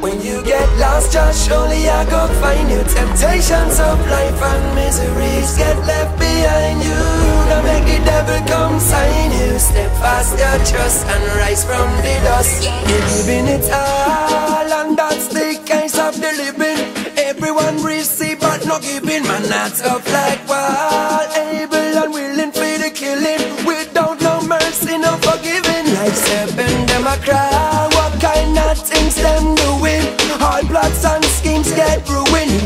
When you get lost, just surely I go find you. Temptations of life and miseries get left behind you. Don't make the devil come sign you. Step fast, your trust, and rise from the dust. Giving it all, and that's the case of the living. Everyone receive, but no giving. Man, not up like wall. Able and willing for the killing. Without no mercy, no forgiving. Like serpent, them a cry.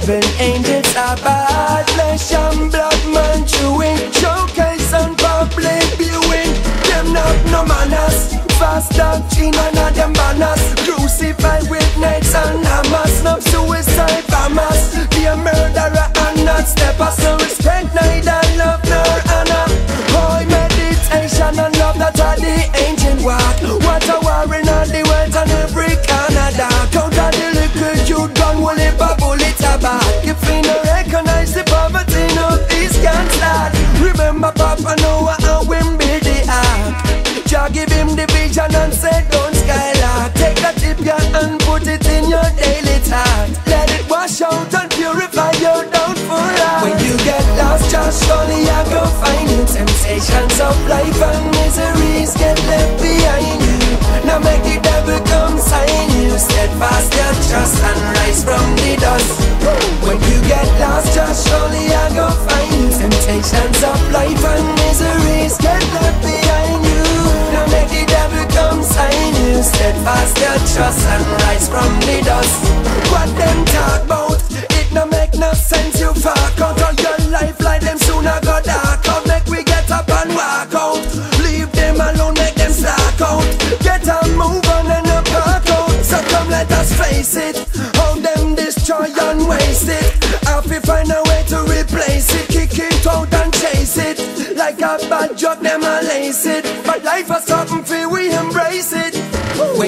Even angels are bad. Flesh and blood, man chewing. Showcase and public viewing. Them not no manners. Fast doctrine and them banners. Crucified with knights and hammers. No suicide bombers. Be a murderer and not stepper. So respect neither love nor honor. Boy, meditation and love that are the ancient walk. What a war in all the world and every Canada. Count on the liquor you done will if a bullet a back. If you no recognize the poverty, no peace can't start. Remember Papa Noah and when build the ark. Jah give him the vision and said don't skylark. Take a and put it in your daily thought. Let it wash out and purify your doubtful heart. When you get lost, just surely I go find you. Temptations of life and miseries get left behind you. Now make the devil come sign you. Steadfast your trust and rise from the dust. When you get lost, just surely I go find you. Temptations of life and miseries get left behind Steadfast your trust and rise from the dust. What them talk about? It no make no sense. You fuck out all your life like them sooner go dark out. Make we get up and walk out. Leave them alone, make them slack out. Get a move on and a park out. So come let us face it. How them destroy and waste it. To find a way to replace it. Kick it out and chase it. Like a bad drug, them a lace it. But life has something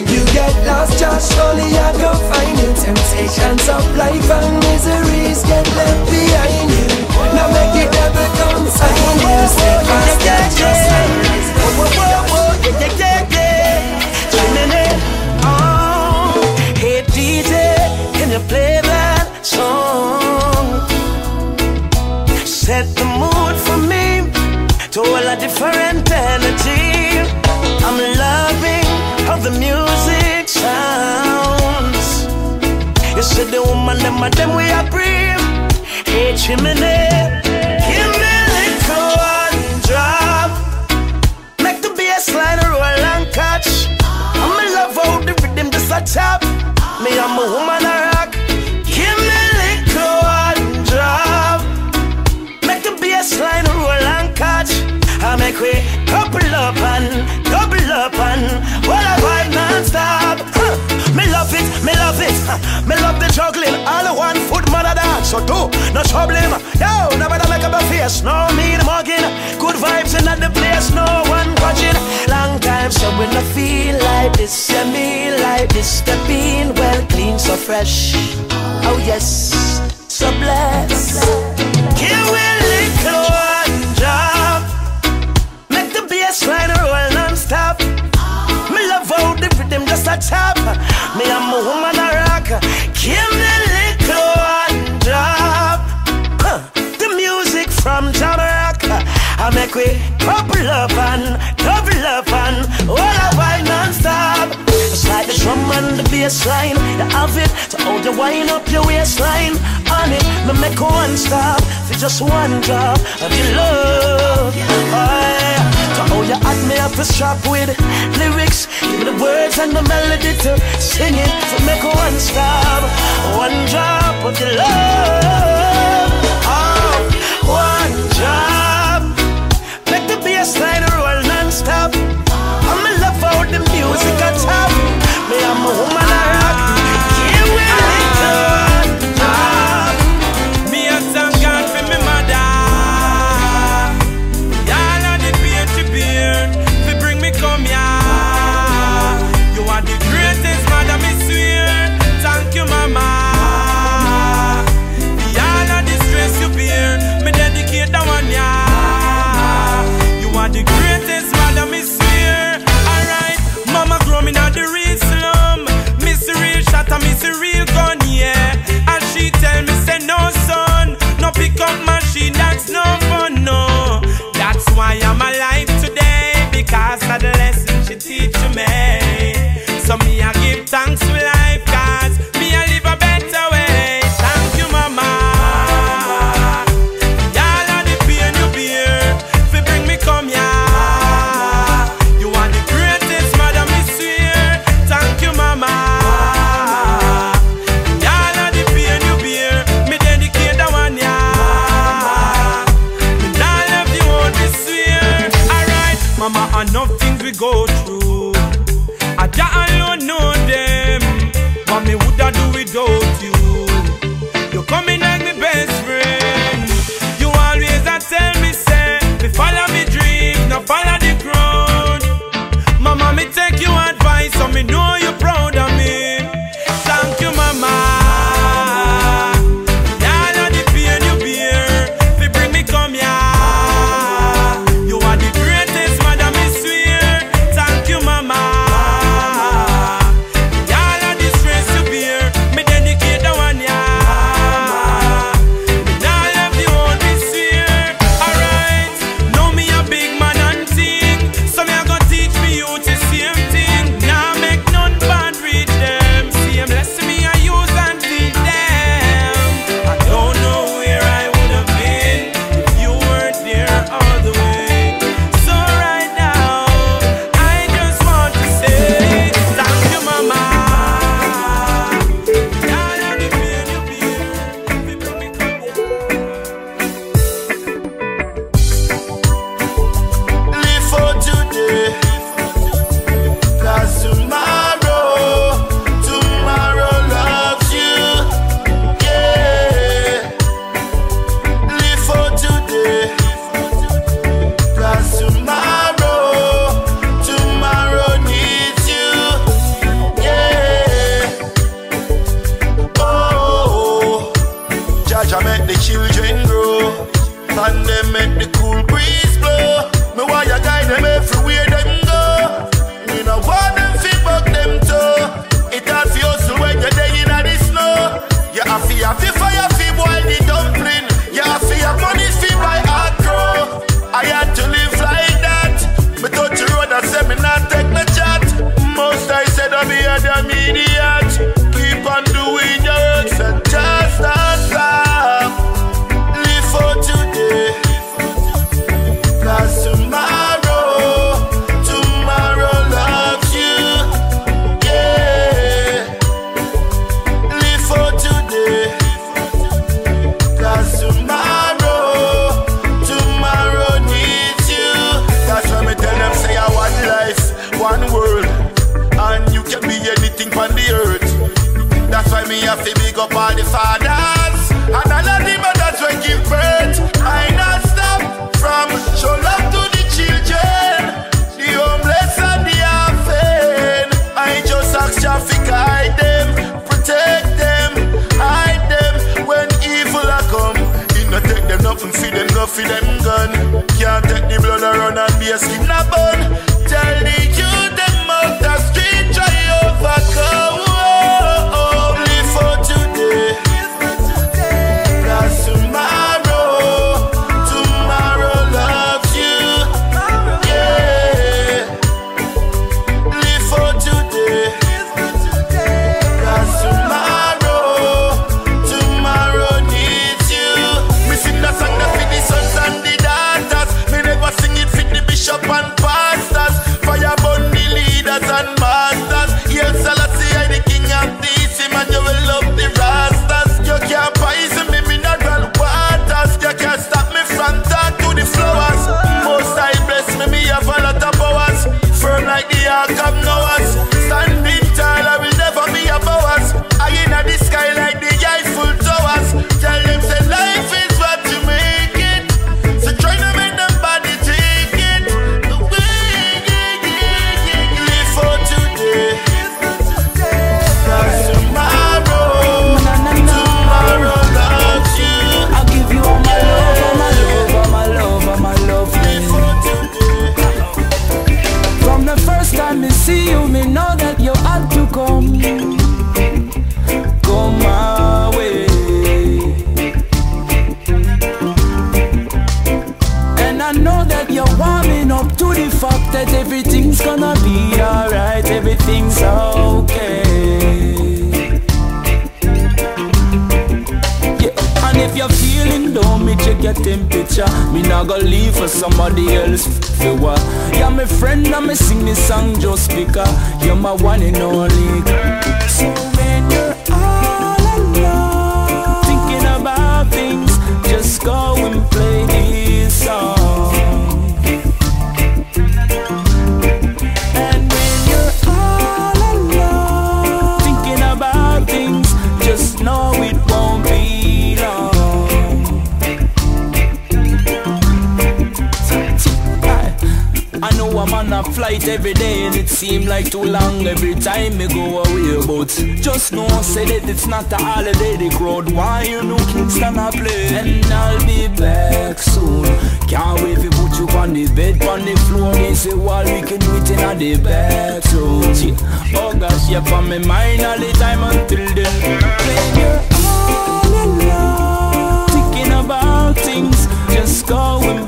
When you get lost, just surely I go find you. Temptations of life and miseries get left behind you. Now make the devil come sign you. Stay fast, yeah, just Whoa, whoa, whoa, yeah, yeah, yeah, yeah. Oh, hey DJ, can you play that song? Set the mood for me to all a different the woman, them, and them we agree. Hey, chimney, give me a little one drop. Make the bass line roll and catch. I'm in love how the rhythm just a tap. Me, I'm a woman a rock. Give me a little one drop. Make the bass line roll and catch. I make we couple up and double up and while I vibe non-stop. Huh. Love it, me love it. Me love the juggling. All the one foot mother dance. So do no trouble. Yo, nobody make up a face. No mean mugging. Good vibes in the place. No one watching. Long time so when I feel like this, yeah, me like this. Step in well clean, so fresh. Oh yes, so blessed. Me a little one drop. Make the bass line roll non-stop. Me love how the rhythm just a tap. Me I'm a woman a rock. Give me a little one drop. Huh. The music from Jamaica. I make we couple up and double up and all I vibe non-stop. It's like the drum and the bass line. You have it to hold you wind up your waistline. On it, me make one stop for just one drop of your love. Oh, Aye. To hold you at me up a strap with lyrics. Give me the words and the melody to sing it. To make one stop, one drop of your love. Oh, one drop. Make the bass line roll non-stop. I'm in love how the music a top. Me, I'm a woman a rock. Give me a pickup machine, that's no fun, no. That's why I'm alive today, because of the lessons she teach me. So me, I give thanks for life. face kidnap not gonna leave for somebody else for what? You're my friend and me sing this song just because You're my one and only fight every day and it seemed like too long every time me go away. But just know, say that it's not a holiday, the crowd Why you no kids stand a play? And I'll be back soon. Can't wait to put you on the bed, on the floor They say, well, we can do it in the bathroom Oh gosh, yeah, on my mind all the time until then. When you're all alone Thinking about things, just go with me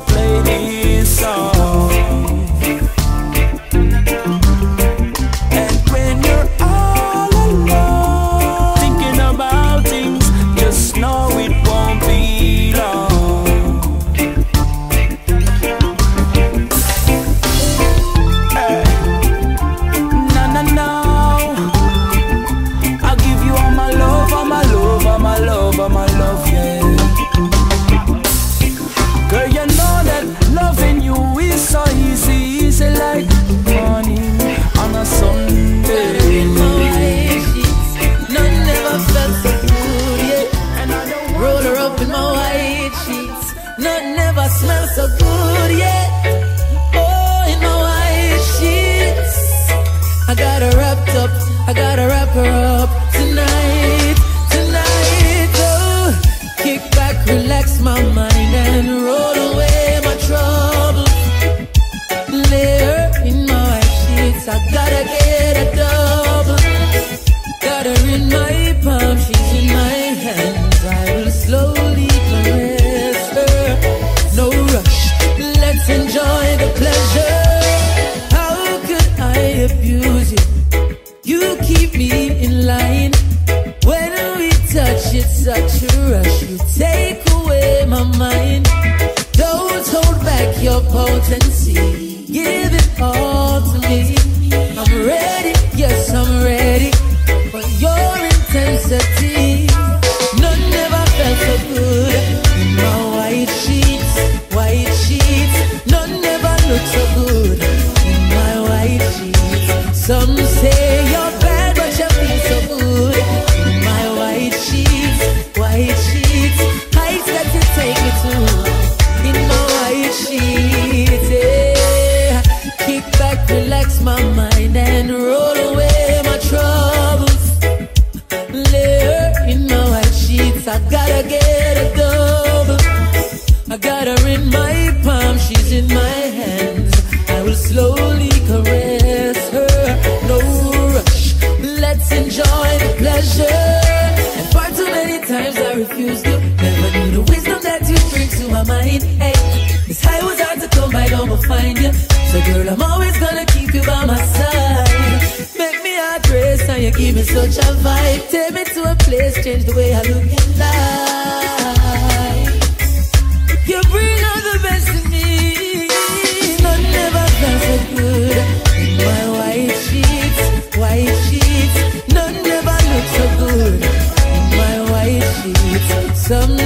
such a vibe. Take me to a place, change the way I look at life. You bring out the best in me. None never felt so good in my white sheets, white sheets. None never looked so good in my white sheets. Some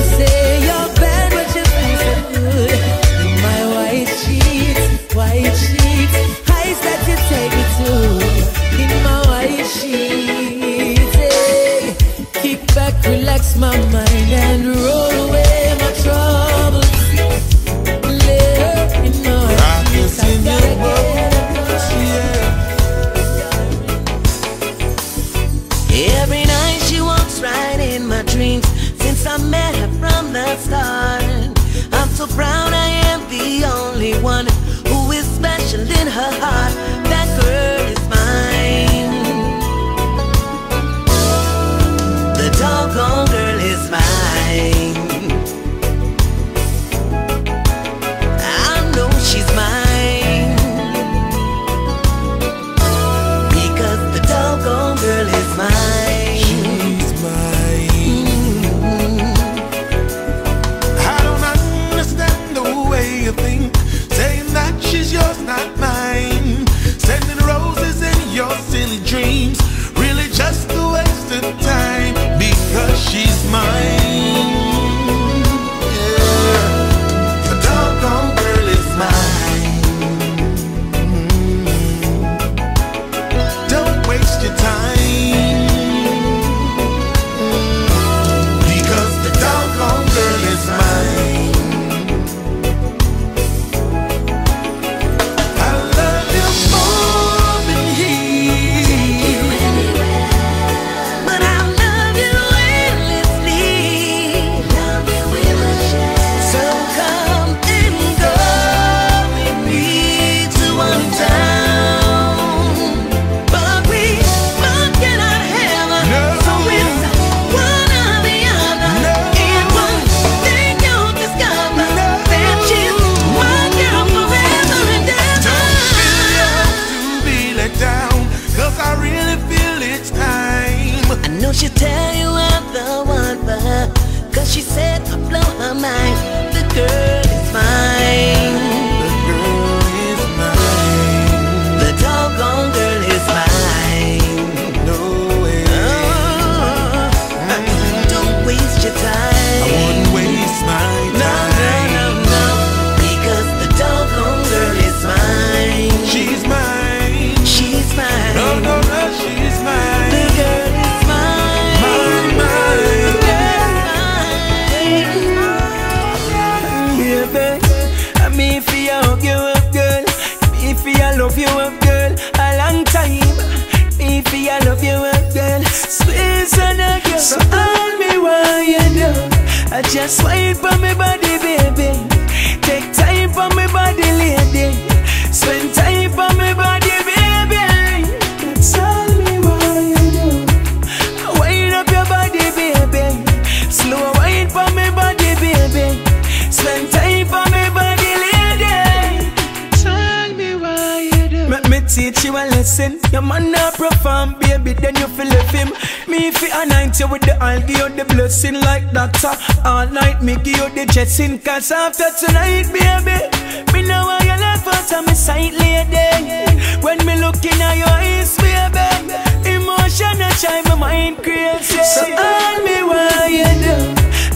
my mind crazy. So all me why you do,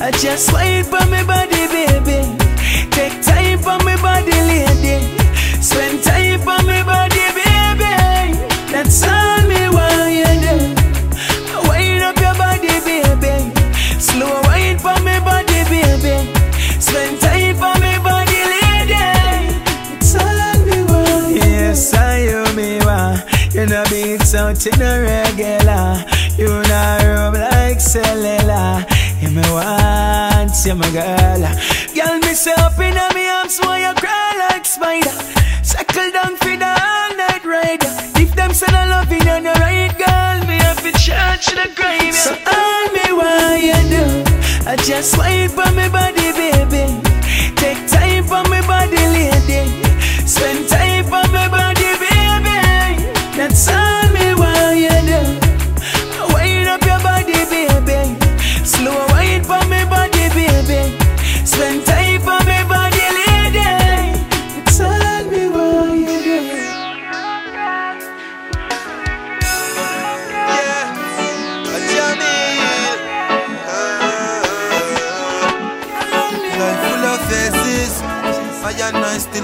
I just wait for me body, baby. Take time for me body, lady. Spend time for me body, baby. That's all me why you do. Wind up your body, baby. Slow wine for me body, baby. Spend time for me body, lady. It's all me want. Yes, I you me want. You know beats out in a regular. Rub. You me want, you my girl. Girl, me say up in me arms, why you cry like spider? Circle down for the all night ride. If them say I love you, you're the right girl. Me have to charge the grind. So all me why you do? I just wait for me body, baby. Take time for me body, lady. Spend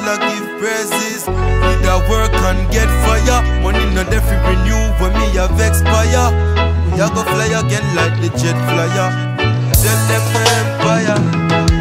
Still give praises. Need a work and get fire. Money not for renew when me have expire. We a go fly again like the jet flyer. Tell them empire.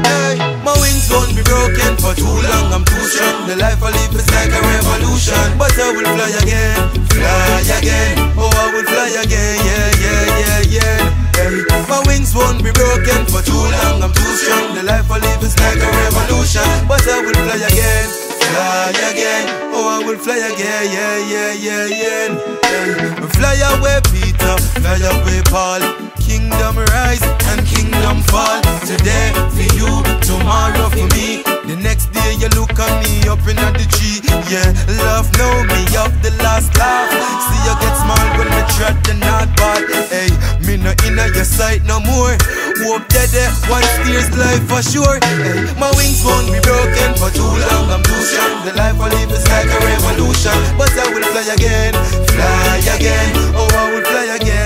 Hey, my wings won't be broken for too long. I'm too strong. The life I live is like a revolution. But I will fly again, fly again. Oh, I will fly again. Yeah, yeah, yeah, yeah. My wings won't be broken for too long. I'm too strong. The life I live is like a revolution. But I will fly again, fly again. Oh, I will fly again. Yeah, yeah, yeah, yeah. Fly away, Peter. Fly away, Paul. Kingdom rise and kingdom fall. Today for you, tomorrow for me. The next day you look at me up in the tree. Yeah, love know me up the last laugh. See you get small when me tread the not bad. Hey, me no inna your sight no more. Hope that there one steers life for sure. Hey, my wings won't be broken for too long. I'm too strong. The life I live is like a revolution, but I will fly again, fly again. Oh, I will fly again.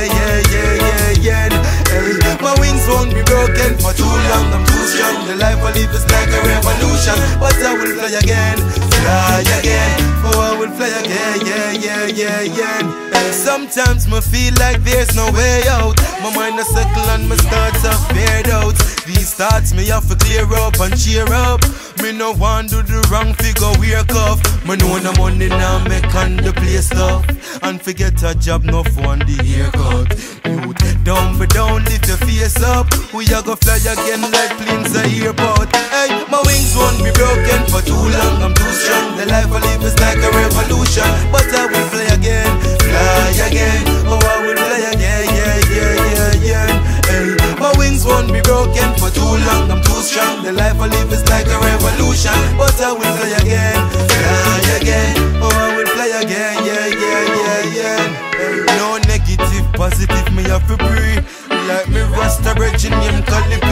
My wings won't be broken for too long. I'm too strong. The life I live is like a revolution, but I will fly again, fly again. Oh, I will fly again. Yeah, yeah, yeah, yeah. Hey, sometimes me feel like there's no way out. My mind a circle and my thoughts are fade out. These thoughts me have to clear up and cheer up. Me no want do the wrong figure wear cuff. Me know the money now make on the place stuff. And forget a job no for the haircut. Youth, down for down, lift your face up. We a go fly again like planes a airport. Hey, my wings won't be broken for too long. I'm too strong. The life I live is like a revolution. But I will fly again, fly again. Oh, I will fly again, yeah, yeah, yeah, yeah. Hey, my wings won't be broken for too long. I'm too strong. The life I live is like a revolution. But I will fly again, fly again. Oh, I will fly again, yeah, yeah, yeah, yeah. No negative, positive, me have to breathe. Like me Rasta Virgin, it P.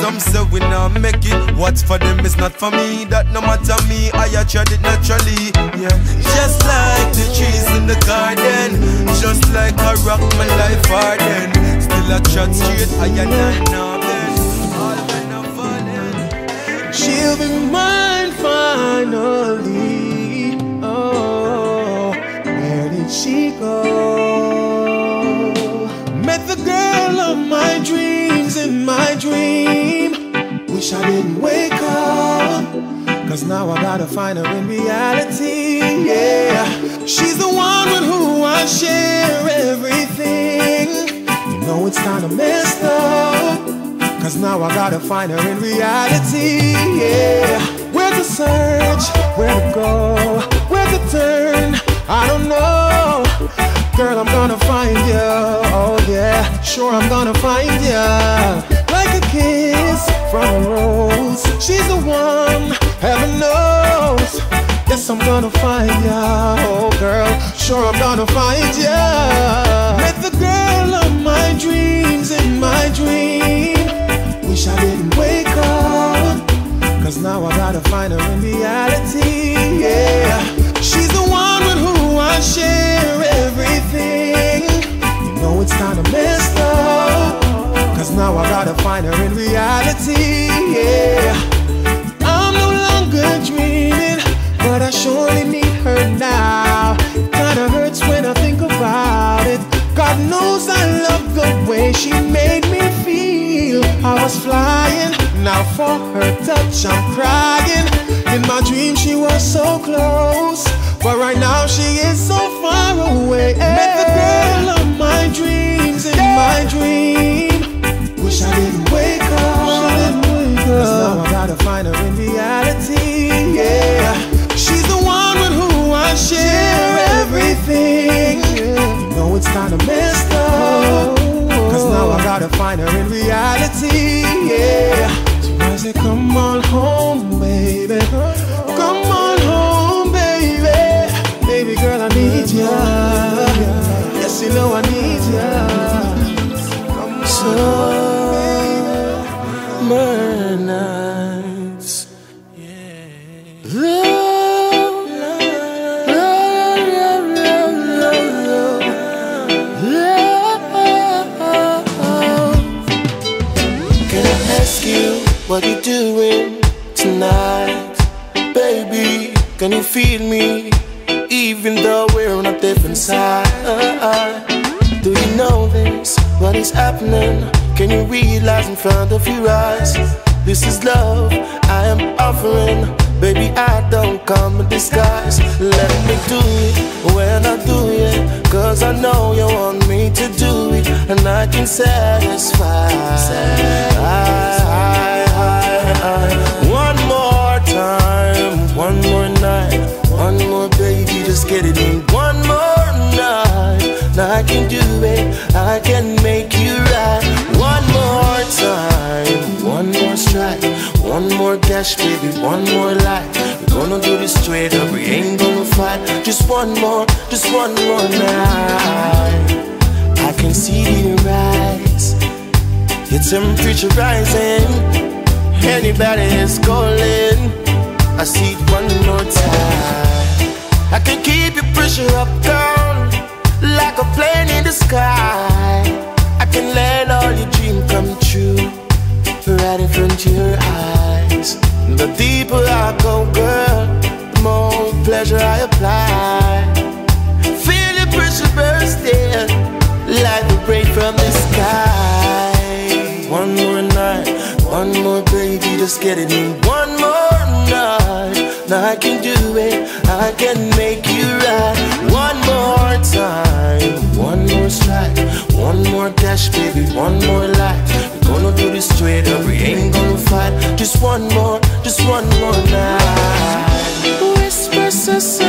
Some say we not make it. What's for them is not for me. That no matter me, I tried it naturally. Yeah, just like the trees in the garden, just like a rock, my life harden. Still a trot straight, I and I now. All men are falling. She'll be mine finally. Oh, where did she go? Dream. Wish I didn't wake up. Cause now I gotta find her in reality. Yeah, she's the one with who I share everything. You know it's kinda messed up. Cause now I gotta find her in reality. Yeah, where to search, where to go, where to turn, I don't know. Girl, I'm gonna find you. Oh, yeah, sure, I'm gonna find you like a kiss from a rose. She's the one, heaven knows. Yes, I'm gonna find ya, oh girl. Sure, I'm gonna find ya. Met the girl of my dreams in my dream. Wish I didn't wake up. Cause now I gotta find her in reality, yeah. She's the one with who I share everything. You know it's kinda messed up. I'm no longer dreaming, but I surely need her now. Kinda hurts when I think about it. God knows I love the way she made me feel. I was flying, now for her touch I'm crying. In my dream she was so close, but right now she is so far away. Met the girl of my dreams in my dream. Wish I didn't wake up. Cause now I gotta find her in reality. Yeah, she's the one with who I share everything. You know it's kinda messed up. Cause now I gotta find her in reality. Yeah, So I say, come on home, baby. Come on home, baby. Baby girl, I need ya. Yes, you know I need ya. Temperature rising. Anybody is calling. I see it one more time. I can keep your pressure up, girl, like a plane in the sky. I can let all your dreams come true, right in front of your eyes. The deeper I go, girl, the more pleasure I apply. Just get it in. One more night, now I can do it, I can make you right. One more time, one more strike, one more dash, baby, one more light. We're gonna do this straight up, we ain't gonna fight. Just one more, just one more night. Whisper so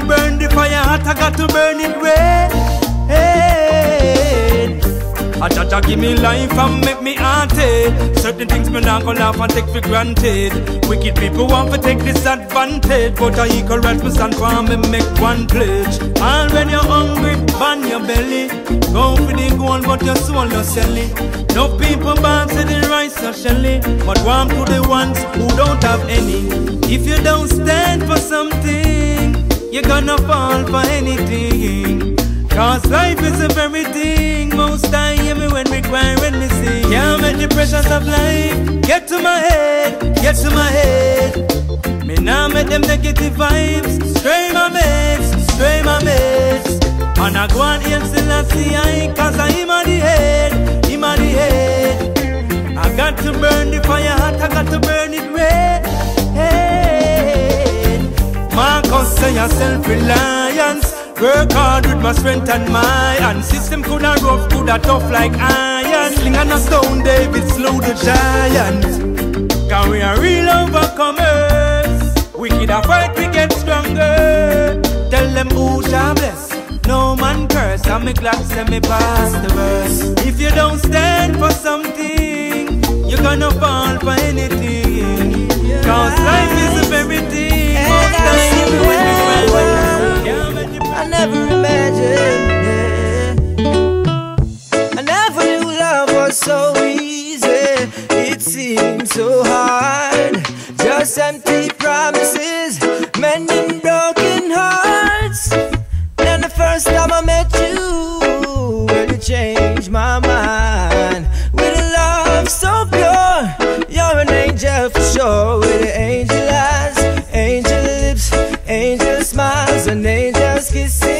to burn the fire hot, I got to burn it red a Jah Jah give me life and make me haunted. Certain things me not gonna laugh and take for granted. Wicked people want to take disadvantage, but I equal right me stand make one pledge. And when you're hungry, ban your belly. Go for the gold, but your soul you're selling. No people born to the rice or shelly, but warm to the ones who don't have any. If you don't stand for something, you're gonna fall for anything. Cause life is a very thing. Most I hear me when when we sing. Can't make the pressures of life get to my head, get to my head. Me now make them negative vibes. Stray my mates, stray my mates. And I go and heal Selassie I, see cause I am on the head, him on the head. I got to burn the fire hot, I got to burn it red. Marcus say self-reliance Work hard with my strength and my and system coulda rough, coulda tough like iron. Sling and a stone, David slew the giant. Cause we are real overcomers. We Wicked a fight, we get stronger. Tell them who shall bless. No man curse, I'm glad to me the verse. If you don't stand for something, you're gonna fall for anything. Cause life is a very thing. First time I met smiles, an angel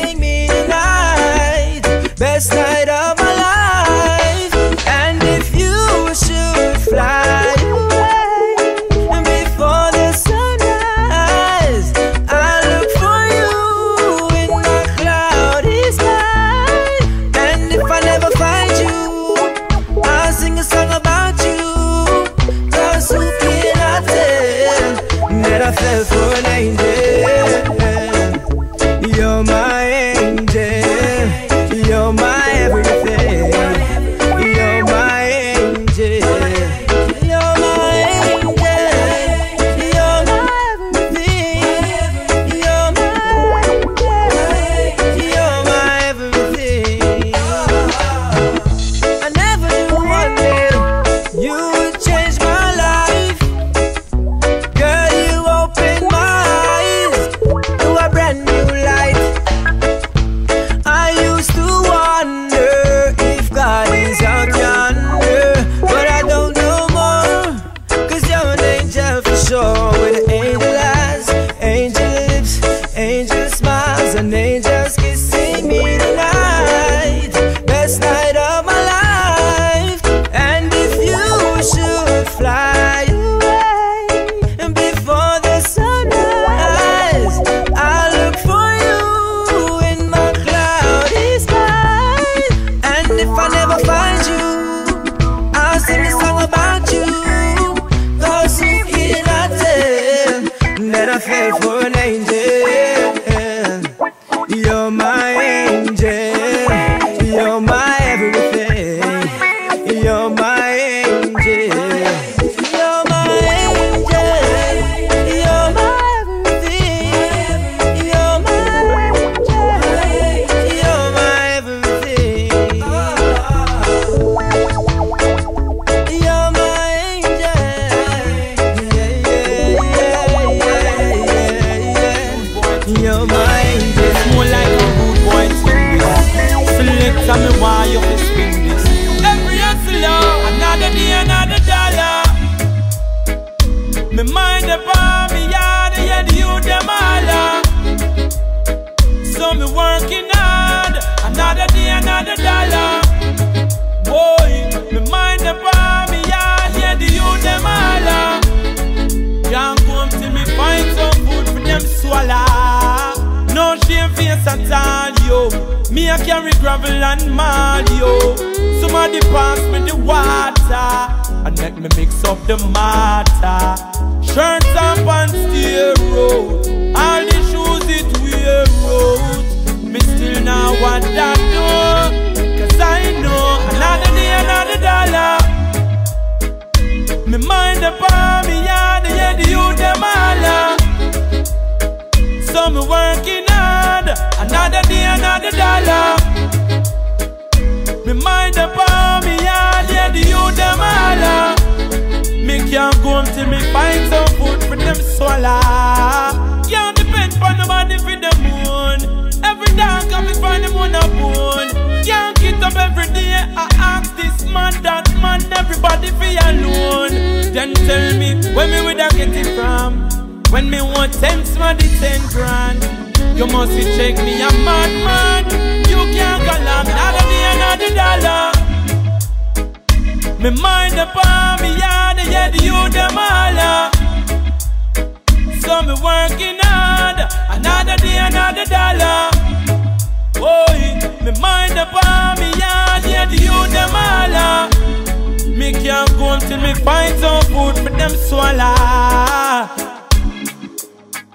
until me find some food for them swallow.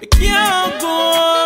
Me can't go,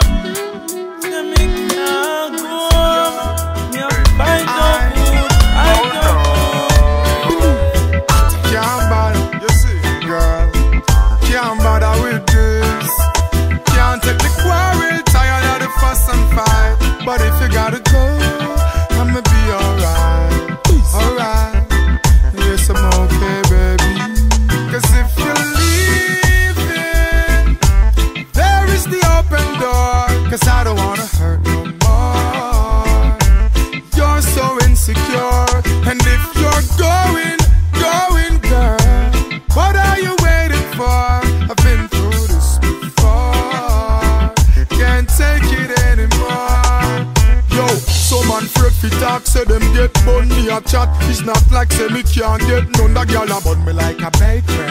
chat. It's not like say me can't get none. The girl a bun me like a bakery.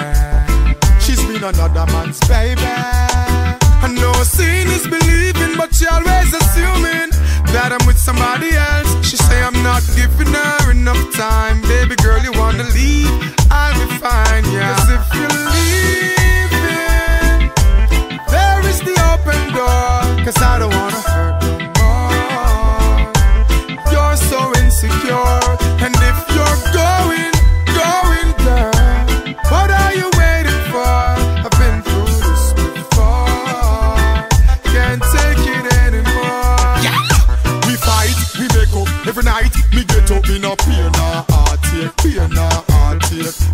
She's been another man's baby. I know seeing is believing, but she always assuming that I'm with somebody else. She say I'm not giving her enough time. Baby girl, you wanna leave? I'll be fine, yeah. 'Cause if you're leaving,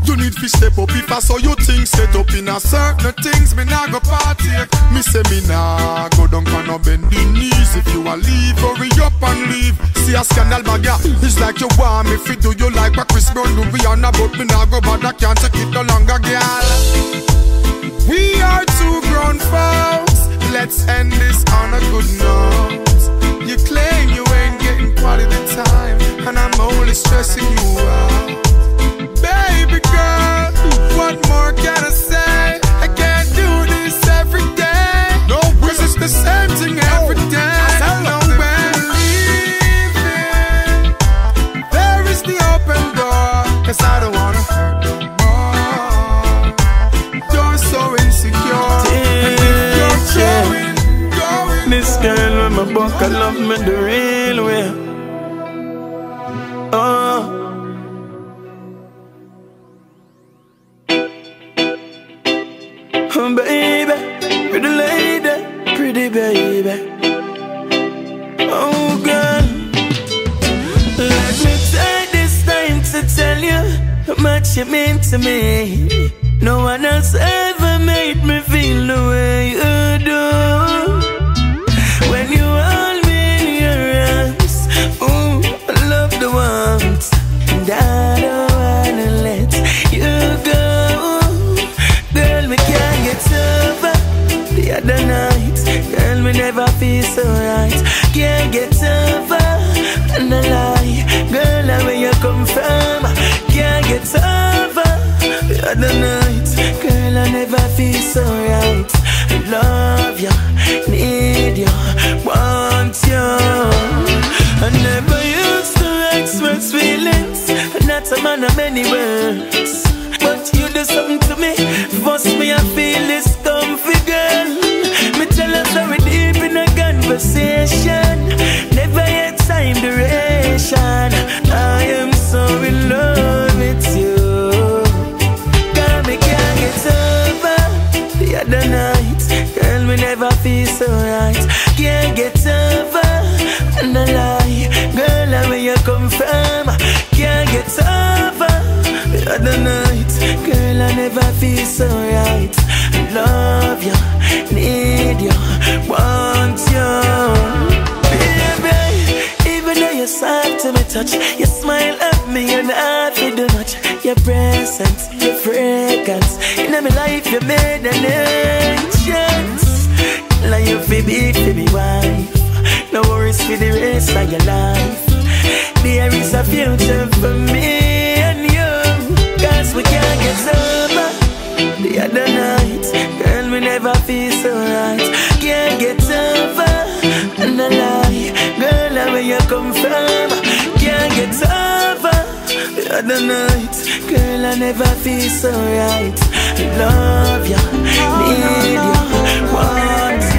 You need to step up if I saw you things set up in a certain things. Me nah go partake. Me say me nah go down on no bending knees. If you a leave, hurry up and leave. See a scandal bag ya. It's like you want me fi do you like what Chris Brown do. Rihanna, but me nah go bad. I can't take it no longer, girl. We are two grown folks. Let's end this on a good note. You claim you ain't getting quality time, and I'm only stressing you out. I say? I can't do this every day. No, cause it's the same thing every day. No, when leaving, there is the open door. Cause I don't wanna hurt no more. You're so insecure. And if you're going, going, This girl with my buck, I love me the real baby. Oh, girl, let me take this time to tell you how much you mean to me. No one else ever made me feel the way you do. When you hold me in your arms, ooh, I love the warmth, and I don't wanna let you go. Girl, me can't get over the other night. Girl, me never feel so right. Can't get over and I lie. Girl, where you come from? Can't get over the other night. Girl, I never feel so right. Love you, need you, want you. I never used to express feelings, not a man of many words. But you do something to me, force me I feel this comfy, girl yet time duration. I am so in love with you. Girl, me can't get over the other night. Girl, me never feel so right. Can't get over and I lie. Girl, where you come from? Can't get over the other night. Girl, I never feel so right. Love you, need you, want you. Baby, even though you're soft to me touch, you smile at me and I feel do much. Your presence, your fragrance, in my life you made an entrance. Like you feel big for me wife. No worries for the rest of your life. There is a future for me and you. Cause we can't get over the other night. We never feel so right. Can't get over and I lie. Girl, where you come from? Can't get over the other night. Girl, I never feel so right. Love you, need you, want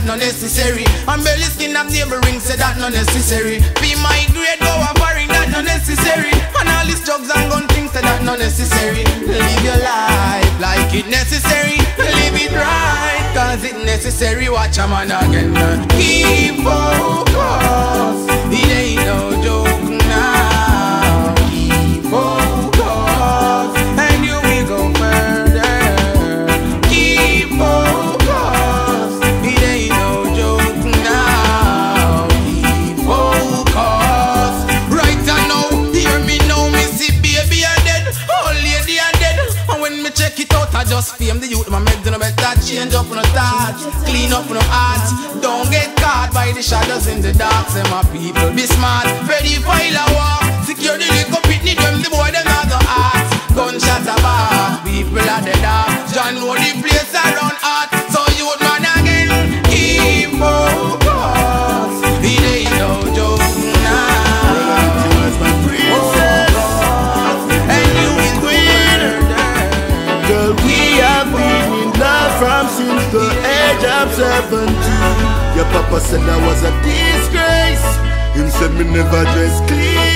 that no necessary. And belly skin up neighbor ring say that no necessary. Be my grade go a foreign that no necessary. And all these drugs and gun things say that no necessary. Live your life like it necessary. Live it right, cause it necessary. Watch a man again. Keep focus. Change up no thoughts, clean up no hearts. Don't get caught by the shadows in the dark. Say my people be smart, ready for a war. Secure the liquor pitney, them the boy them not go ask. Gunshot a bar, people are the dark. John know the place around heart, so you would man 17. Your papa said I was a disgrace. Him said me never dress clean.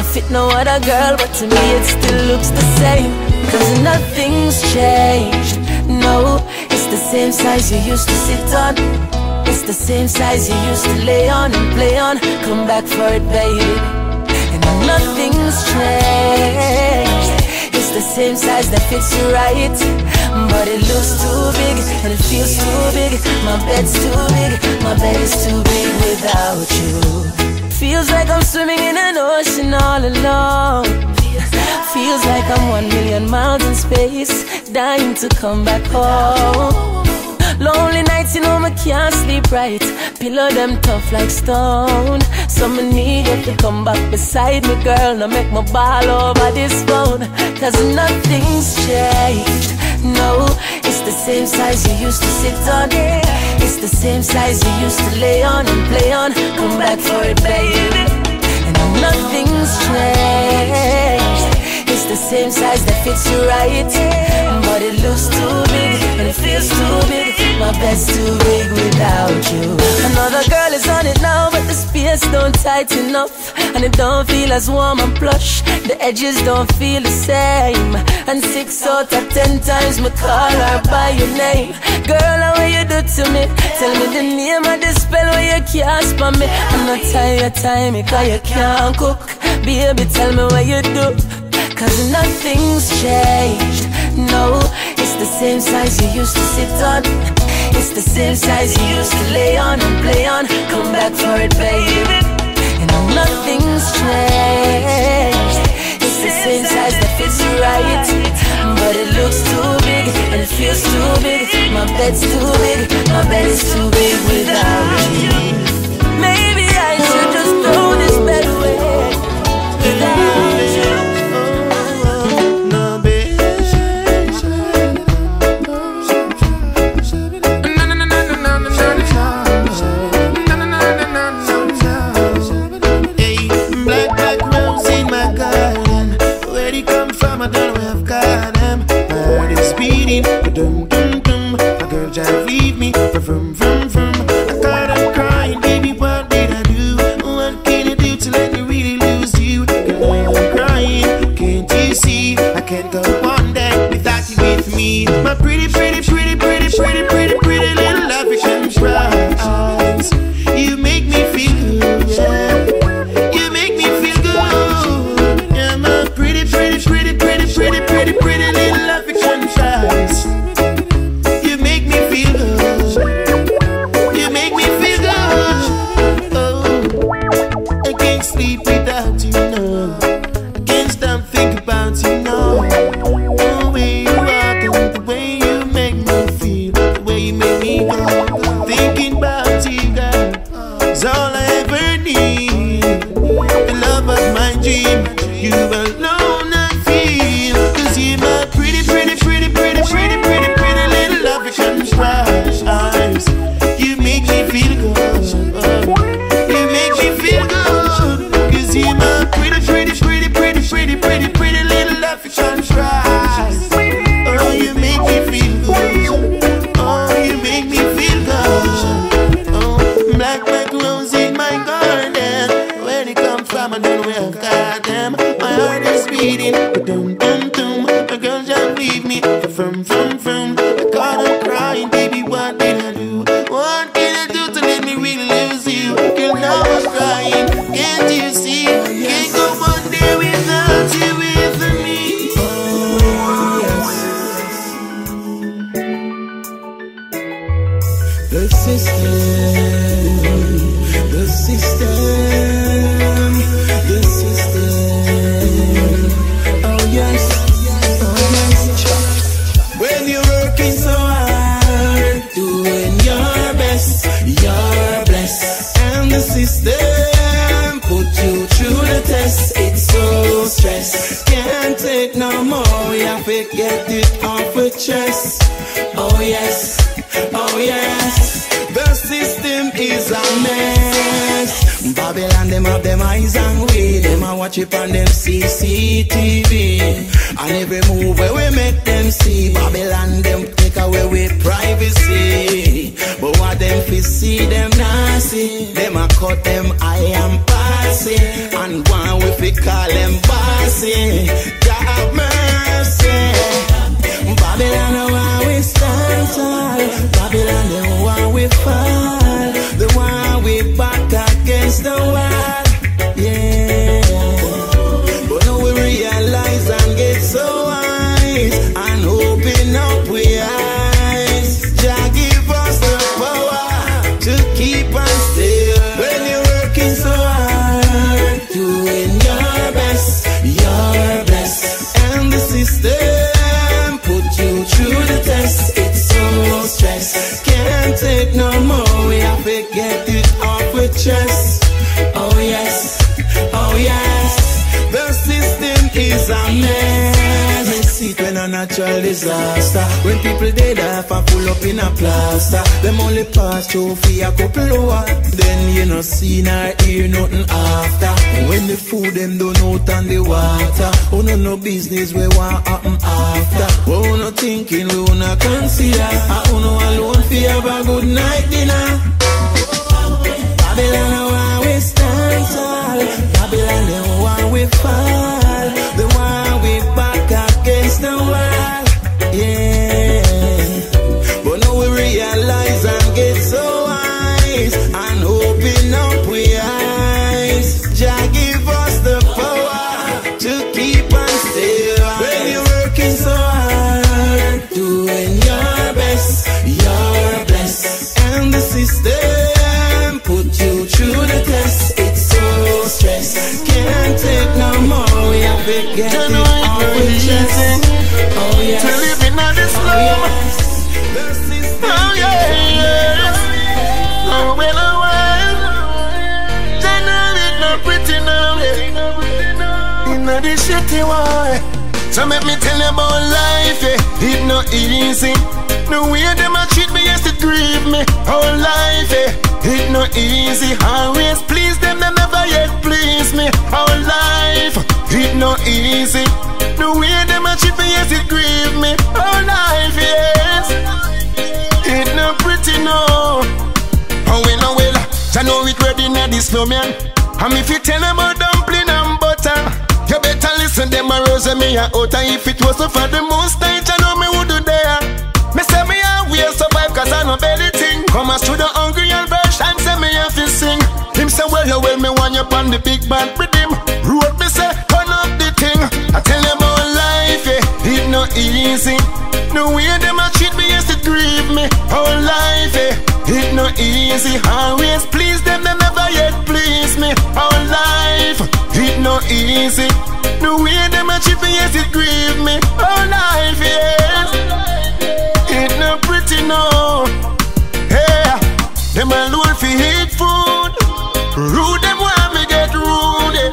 Not fit no other girl, but to me it still looks the same. Cause nothing's changed. No, it's the same size you used to sit on. It's the same size you used to lay on and play on. Come back for it, baby. And nothing's changed. It's the same size that fits you right. But it looks too big and it feels too big. My bed's too big, my bed is too big without you. Feels like I'm swimming in an ocean all alone. Feels like I'm one million miles in space, dying to come back home. Lonely nights, you know me can't sleep right. Pillow them tough like stone. So me need you to come back beside me, girl. Now make my ball over this phone. Cause nothing's changed. No, it's the same size you used to sit on. It's the same size you used to lay on and play on. Come back for it, baby. And nothing's changed. It's the same size that fits you right. But it looks too big and it feels too big. My bed's too big without you. Another girl is on it now, but the space don't tighten up. And it don't feel as warm and plush. The edges don't feel the same. And six out of ten times me call her by your name. Girl, how you do to me? Tell me the name of the spell where you cast for me. I'm not tired, time because you can't cook. Baby, tell me what you do. Cause nothing's changed. No, it's the same size you used to sit on. It's the same size you used to lay on and play on. Come back for it, baby. And nothing's changed. It's the same size that fits you right. But it looks too big and it feels too big. My bed's too big, my bed is too big without you. A plaster, them only pass through for a couple hour. Then you no see nor hear nothing after. When the food them don't out and the water, oh no no business we want happen after. Oh no thinking we wanna consider. Oh no alone fi have a good night dinner. Babylon, the one we stand tall. Babylon, the one we fall. This. So make me tell you about life, yeah. It not easy. The way them a treat me, yes, it grieve me. Whole life, yeah. It not easy. Always please them, they never yet please me. Whole life, it not easy. The way them a treat me, yes, it grieve me. Whole life, yes. It not pretty, no. Oh, well, oh, well. I know it ready now, this no man. And if you tell them about dumpling listen them a rose me a out. And if it wasn't for the most night, I know me would do there. Me say me a will survive cause I know belly thing. Come as to the hungry and verse and say me have to sing. Him say, well, you well, me want you on the big band with him. Road me say, turn up the thing. I tell them about life, yeah, it not easy. The way them a treat me, yes, it grieve me. Whole life, yeah, it not easy. Always please them, they never yet please me. Whole life, not easy. The way them a me, yes, it grieve me. Whole life, yes, it not pretty, no. Hey, them alone fi eat food. Rude them want me get rude.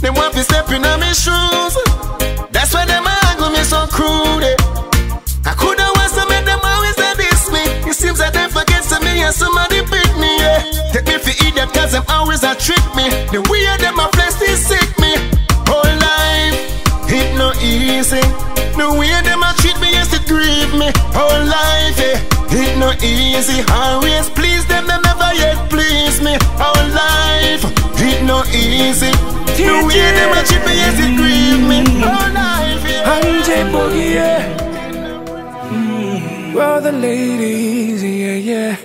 Them want fi step in on me shoes. That's why them angle me so crude. I coulda want to make them always they diss me. It seems that they forget to me and somebody beat me. Yeah. Take me for idiot cause them always a trick me. The way them a they sick me. Whole life, it no easy. The way them a treat me, yes, it grieve me. Whole life, yeah, it no easy. Always please them, they never yet please me. Whole life, it no easy. The way them a treat me, yes, it grieve me. Whole life, yeah. J Boogie, yeah. Mm. Well, the ladies, yeah, yeah.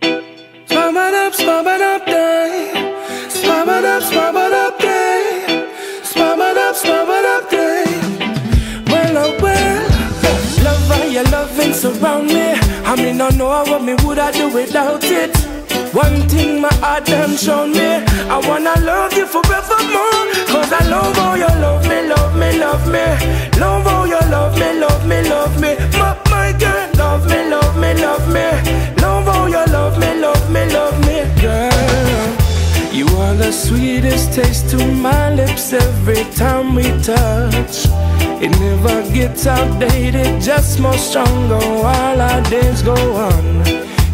It up, it up, day. Up, spam. Well, oh, well. Love how you loving me. I mean, I know what me would I do without it. One thing my heart done shown me I wanna love you forevermore Cause I love how you love me, love me, love me love the sweetest taste to my lips every time we touch it never gets outdated, just more stronger while our days go on.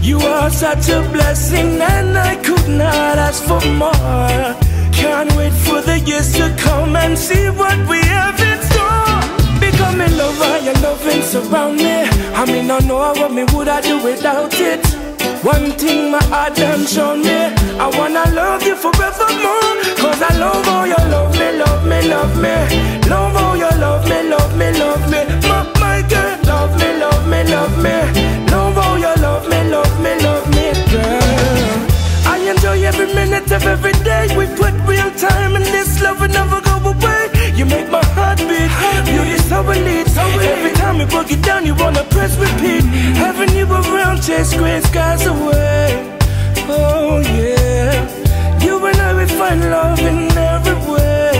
You are such a blessing, and I could not ask for more. Can't wait for the years to come and see what we have in store. Becoming lover, your loving surround me. I mean, I know what me would I do without it. One thing my heart done shown me I wanna love you forevermore. Cause I love how you love me, love me, love me. Love how you love me, love me, love me. My, my girl, love me, love me, love me. Love how you love me, love me, love me, girl. I enjoy every minute of every day We put real time in this love. Will never go away make my heart beat, beauty so elite Every time you break it down you wanna press repeat. Having you around chase gray skies away. Oh yeah. You and I we find love in every way.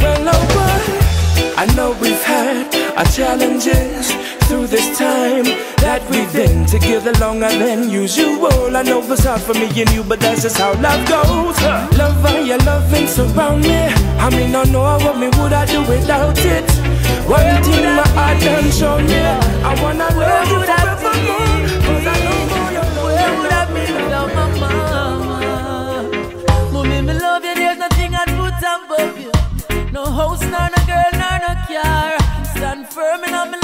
Well oh boy I know we've had our challenges through this time that we've been together longer than usual. I know it's hard for me and you, but that's just how love goes. Love how you love and surround me. I mean, I know what me would I do without it. One thing my heart done show me. I wanna love you forevermore. Cause I know how you love Where would I be without my mama? Mommy, me love you, there's nothing I'd put above you. No house, nor no girl, nor no car. Stand firm in my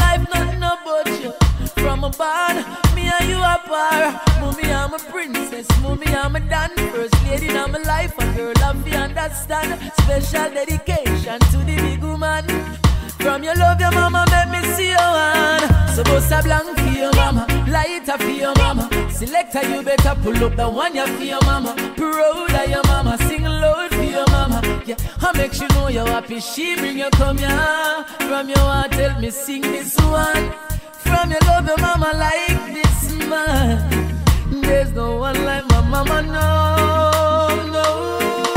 Barn, me and you are par. Mommy, I'm a princess. Mommy, I'm a dan first lady in my life. A girl, I'm understand. Special dedication to the big woman. From your love, your mama make me see your hand. So bust a blank for your mama, lighter for your mama. Selector, you better pull up the one you for your mama. Proud of your mama, sing loud for your mama. Yeah, I make you know you're happy. She bring you come here. From your heart, tell me sing this one. From your love, your mama like this man. There's no one like my mama, no, no.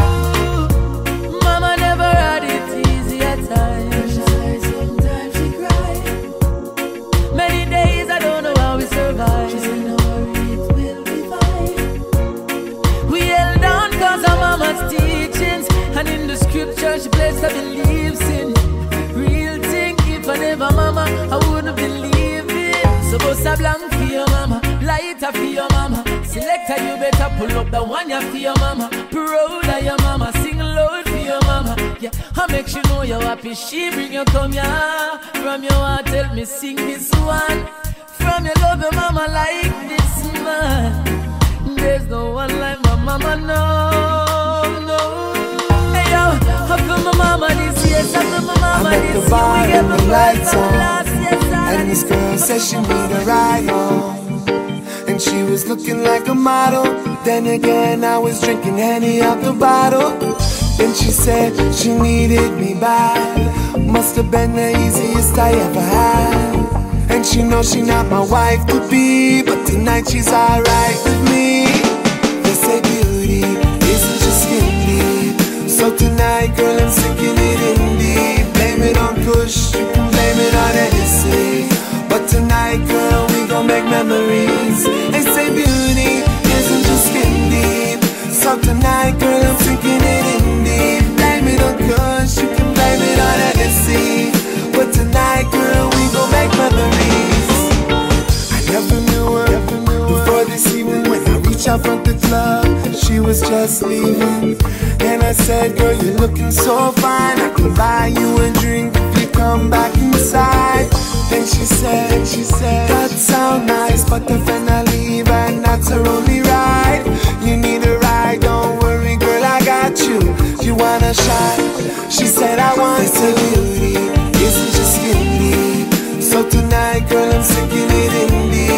The one you for your mama. Proud of your mama, sing loud for your mama. Yeah, I make sure know you're happy. She bring you come here. From your heart, tell me sing this one. From your love, your mama like this man. There's no one like my mama, no, no. Hey yo, how come my mama this year? How come my mama I'm at this the bar year? We gave the lights on. last And this girl says she need a ride home. And she was looking like a model. Then again, I was drinking Henny out the bottle. Then she said she needed me bad. Must have been the easiest I ever had. And she knows she not my wife to be. But tonight she's alright with me. They say beauty isn't just skin deep. So tonight, girl, I'm sinking it in deep. Blame it on Kush, you can blame it on Hennessy. But tonight, girl, we gon' make memories. So tonight, girl, I'm sinking it in deep. Blame it on Kush, you can blame it on Hennessy. But tonight, girl, we gon' make memories. I never knew her before this evening when I reached out front the club. She was just leaving, and I said, "Girl, you're looking so fine. I can buy you a drink if you come back inside." Then she said, "She said that sound nice, but the leave and that's her only ride. You need got you. You wanna shine?" She said, "I want they say beauty isn't just deep." So tonight, girl, I'm sinking it in deep.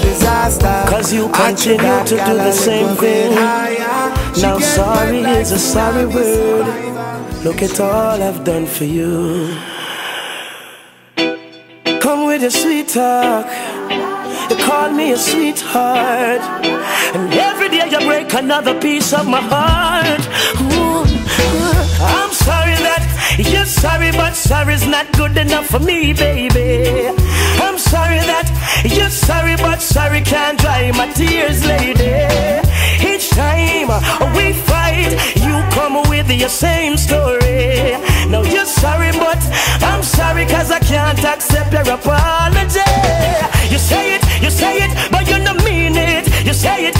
Disaster. Cause you continue to do the same thing. Now sorry is a sorry word. Look at all I've done for you. Come with your sweet talk. You call me a sweetheart. And every day you break another piece of my heart. Ooh, I'm sorry that you're sorry, but sorry's not good enough for me, baby. Sorry that you're sorry, but sorry can't dry my tears, lady. Each time we fight, you come with your same story. Now you're sorry, but I'm sorry, cause I can't accept your apology. You say it, you say it, but you don't mean it, you say it,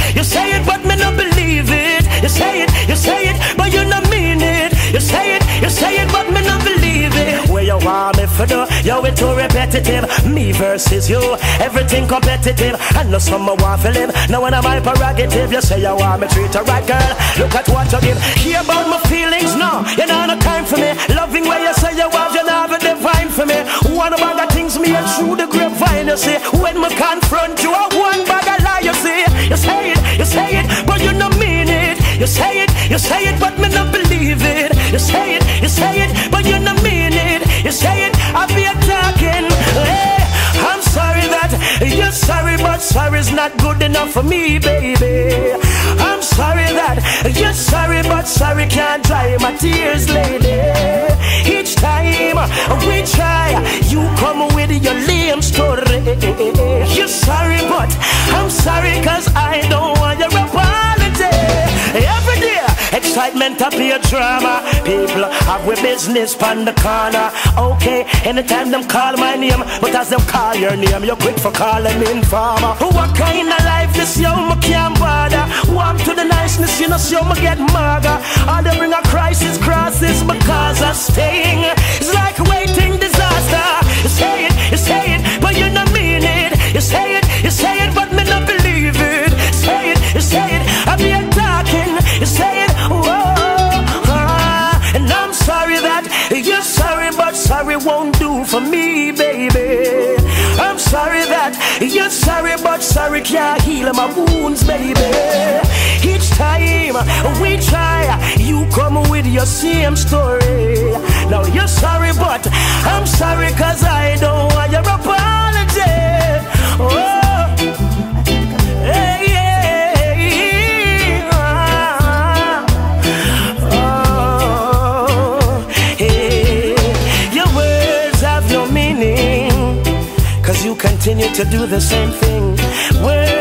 want me for do? Yo, it too repetitive. Me versus you, everything competitive. I know someone want to live. Now when I'm my prerogative, you say you want me treat her right, girl. Look at what you give. Hear about my feelings, no. You know no time for me. Loving where you say you have, you know have a divine for me. One bag of things me and through the grapevine, you see. When me confront you, I one bag of lie, you see. You say it, you say it, but you don't mean it. You say it, you say it, but me not believe it. You say it, you say it, say it, I be talking. Hey, eh, I'm sorry that you're sorry, but sorry's not good enough for me, baby. I'm sorry that you're sorry, but sorry can't dry my tears, lady. Each time we try, you come with your lame story. You're sorry, but I'm sorry, cause I don't excitement appear drama. People have with business pan the corner. Okay, anytime them call my name, but as them call your name, you're quick for calling me informer. What kind of life this yo me can't bother? Warm to the niceness, you know, so me get maga. All they bring a crisis, crosses because of staying. It's like waiting disaster. You say it, you say it, but you don't mean it. You say it, won't do for me, baby. I'm sorry that you're sorry, but sorry can't heal my wounds, baby. Each time we try, you come with your same story. Now you're sorry, but I'm sorry, cause I don't want your apology. Oh. continue to do the same thing.